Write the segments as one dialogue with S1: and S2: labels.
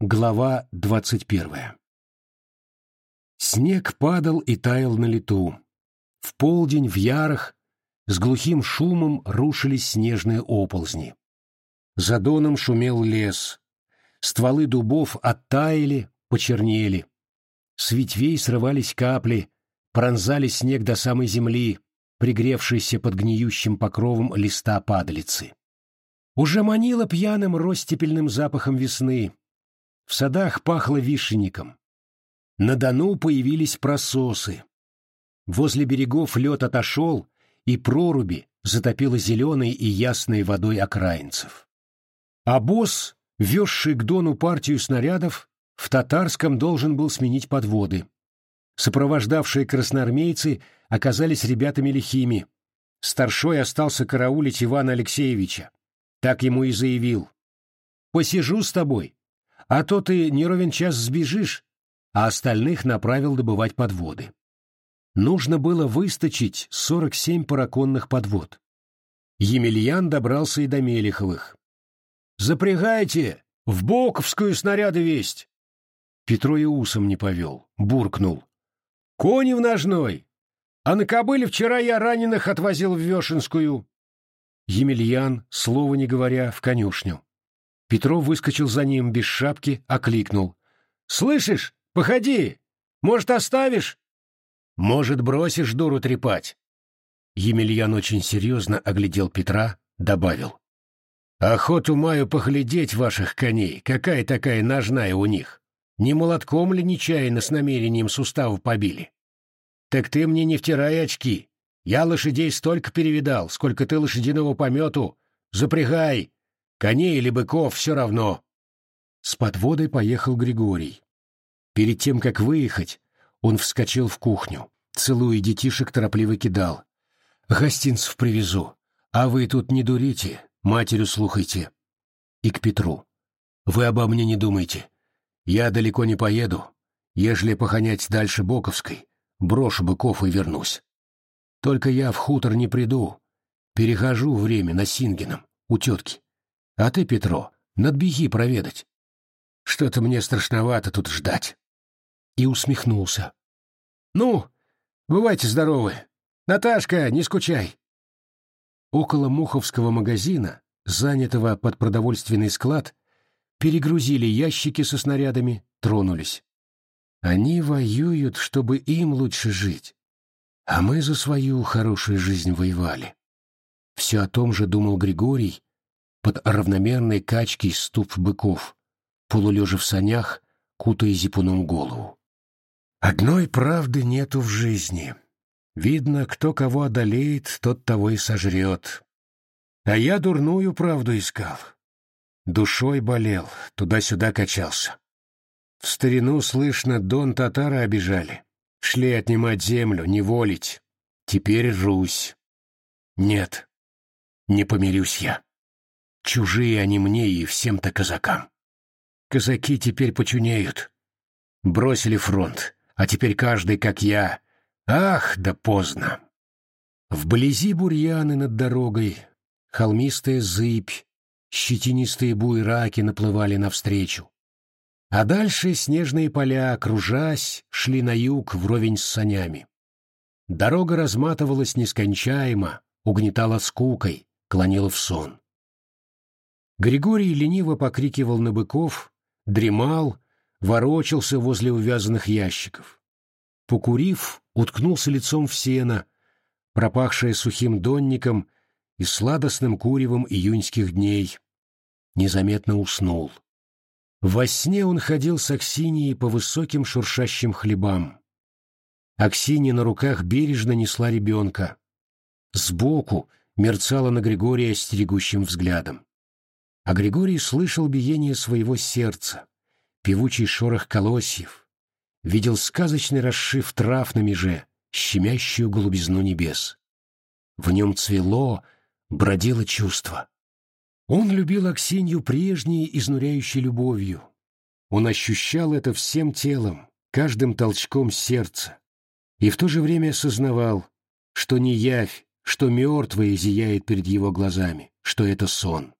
S1: Глава двадцать первая Снег падал и таял на лету. В полдень в ярах с глухим шумом рушились снежные оползни. За доном шумел лес. Стволы дубов оттаяли, почернели. С ветвей срывались капли, пронзали снег до самой земли, пригревшейся под гниющим покровом листа падалицы. Уже манило пьяным ростепельным запахом весны. В садах пахло вишенником. На Дону появились прососы. Возле берегов лед отошел, и проруби затопило зеленой и ясной водой окраинцев. А босс, везший к Дону партию снарядов, в Татарском должен был сменить подводы. Сопровождавшие красноармейцы оказались ребятами лихими. Старшой остался караулить Ивана Алексеевича. Так ему и заявил. «Посижу с тобой, а то ты не ровен час сбежишь, а остальных направил добывать подводы. Нужно было выстачить 47 параконных подвод. Емельян добрался и до Мелеховых. «Запрягайте! В Боковскую снаряды весть!» Петро и усом не повел, буркнул. «Кони в ножной! А на кобыле вчера я раненых отвозил в Вешенскую!» Емельян, слова не говоря, в конюшню. Петров выскочил за ним без шапки, окликнул. «Слышишь, Походи! Может, оставишь? Может, бросишь дуру трепать?» Емельян очень серьезно оглядел Петра, добавил. «Охоту маю поглядеть ваших коней, какая такая ножная у них. Не молотком ли нечаянно с намерением суставы побили? Так ты мне не втирай очки. Я лошадей столько перевидал, сколько ты лошадиного помету. Запрягай. Коней или быков все равно». С подводой поехал Григорий. Перед тем, как выехать, он вскочил в кухню, целуя детишек, торопливо кидал. «Гостинцев привезу, а вы тут не дурите, матерью слухайте». И к Петру. «Вы обо мне не думайте. Я далеко не поеду. Ежели похонять дальше Боковской, брошу быков и вернусь. Только я в хутор не приду. Перехожу время на Сингином, у тетки. А ты, Петро, надбеги проведать. Что-то мне страшновато тут ждать» и усмехнулся. «Ну, бывайте здоровы. Наташка, не скучай!» Около Муховского магазина, занятого под продовольственный склад, перегрузили ящики со снарядами, тронулись. Они воюют, чтобы им лучше жить. А мы за свою хорошую жизнь воевали. Все о том же думал Григорий под равномерной качкой ступ быков, полулежа в санях, кутая зипуном голову. Одной правды нету в жизни. Видно, кто кого одолеет, тот того и сожрет. А я дурную правду искал. Душой болел, туда-сюда качался. В старину, слышно, дон татары обижали. Шли отнимать землю, не волить. Теперь Русь. Нет, не помирюсь я. Чужие они мне и всем-то казакам. Казаки теперь почунеют. Бросили фронт а теперь каждый, как я. Ах, да поздно. Вблизи бурьяны над дорогой, холмистая зыбь, щетинистые буйраки наплывали навстречу. А дальше снежные поля, кружась, шли на юг вровень с санями. Дорога разматывалась нескончаемо, угнетала скукой, клонила в сон. Григорий лениво покрикивал на быков, дремал, ворочался возле увязанных ящиков. Покурив, уткнулся лицом в сено, пропахшее сухим донником и сладостным куревом июньских дней. Незаметно уснул. Во сне он ходил с Аксиньей по высоким шуршащим хлебам. Аксинья на руках бережно несла ребенка. Сбоку мерцала на Григория стерегущим взглядом. А Григорий слышал биение своего сердца, певучий шорох колосьев, видел сказочный расшив трав на меже, щемящую голубизну небес. В нем цвело, бродило чувство. Он любил Аксинью прежней изнуряющей любовью. Он ощущал это всем телом, каждым толчком сердца, и в то же время осознавал, что не явь, что мертвое зияет перед его глазами, что это сон.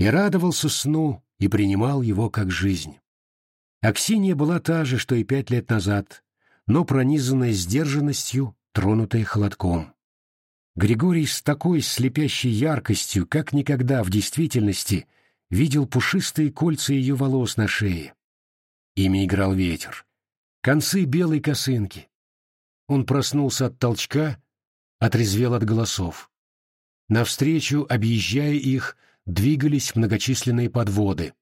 S1: И радовался сну, и принимал его как жизнь. Аксинья была та же, что и пять лет назад, но пронизанная сдержанностью, тронутая холодком. Григорий с такой слепящей яркостью, как никогда в действительности, видел пушистые кольца ее волос на шее. Ими играл ветер. Концы белой косынки. Он проснулся от толчка, отрезвел от голосов. Навстречу, объезжая их, двигались многочисленные подводы.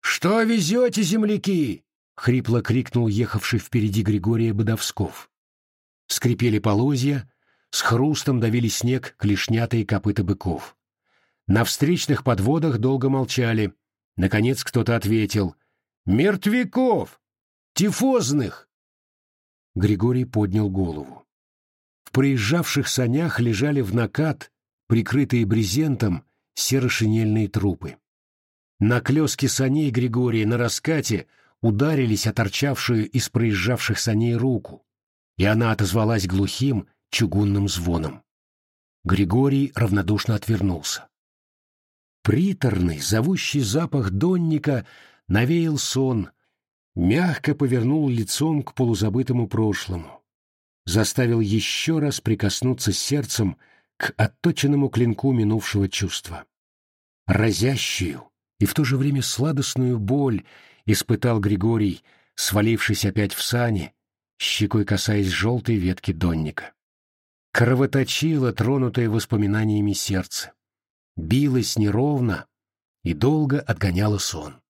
S1: «Что везете, земляки?» — хрипло крикнул ехавший впереди Григория Бодовсков. Скрипели полозья, с хрустом давили снег клешнятые копыта быков. На встречных подводах долго молчали. Наконец кто-то ответил. «Мертвяков! Тифозных!» Григорий поднял голову. В проезжавших санях лежали в накат, прикрытые брезентом, серо-шинельные трупы. На клёске саней Григория на раскате ударились о торчавшую из проезжавших саней руку, и она отозвалась глухим, чугунным звоном. Григорий равнодушно отвернулся. Приторный, зовущий запах донника навеял сон, мягко повернул лицом к полузабытому прошлому, заставил еще раз прикоснуться сердцем к отточенному клинку минувшего чувства. Разящую и в то же время сладостную боль испытал Григорий, свалившись опять в сани, щекой касаясь желтой ветки донника. Кровоточило тронутое воспоминаниями сердце. Билось неровно и долго отгоняло сон.